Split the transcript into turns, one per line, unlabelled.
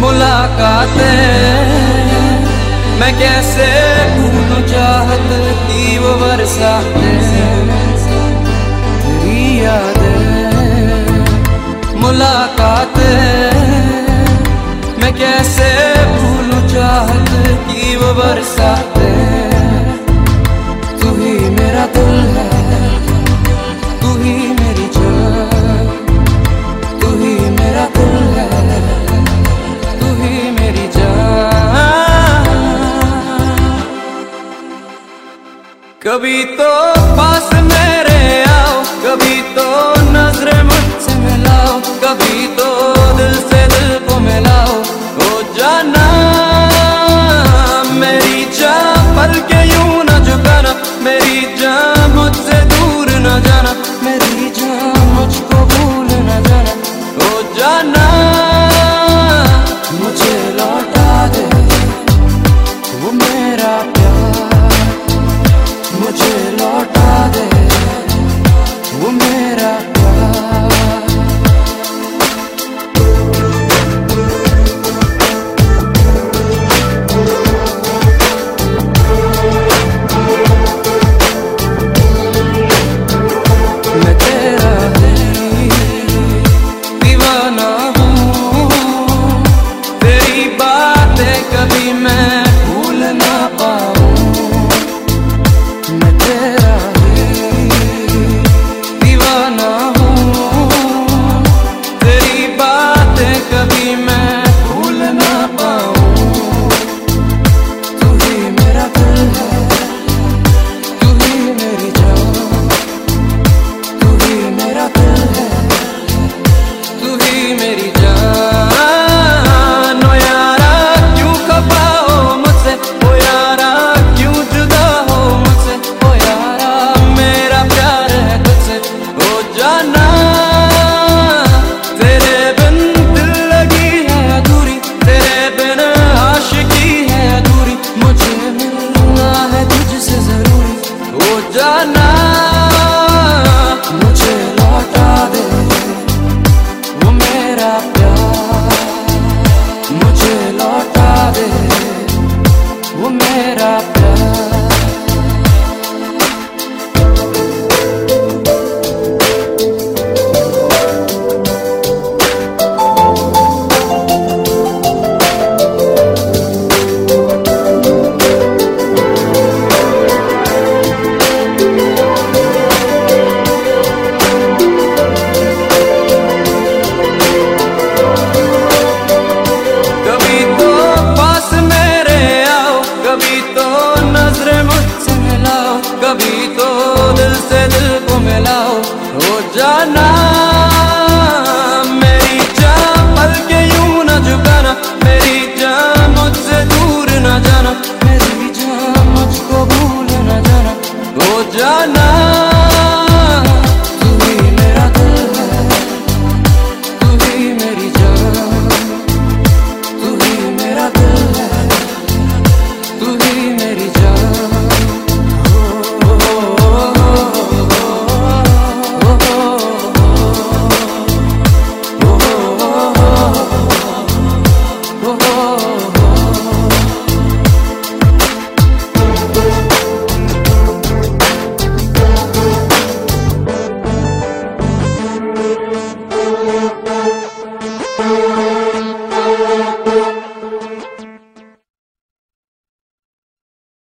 मुलाकातें, मैं कैसे भूलूं चाहत की वो बरसाते? तेरी यादें, मुलाकातें, मैं कैसे भूलूं चाहत की वो बरसाते? कभी तो पास मेरे आओ, कभी तो नजरे मुझसे मिलाओ, कभी तो दिल से दिल को मिलाओ। हो जाना मेरी जा पल के यूँ न झुकाना, मेरी जा मुझसे दूर न जाना, मेरी जा मुझको भूल न जाना। हो जाना मुझे मुझे लौटा दे वो मेरा कभी मैं जाना। मुझे लौटा दे वो मेरा प्यार। जाना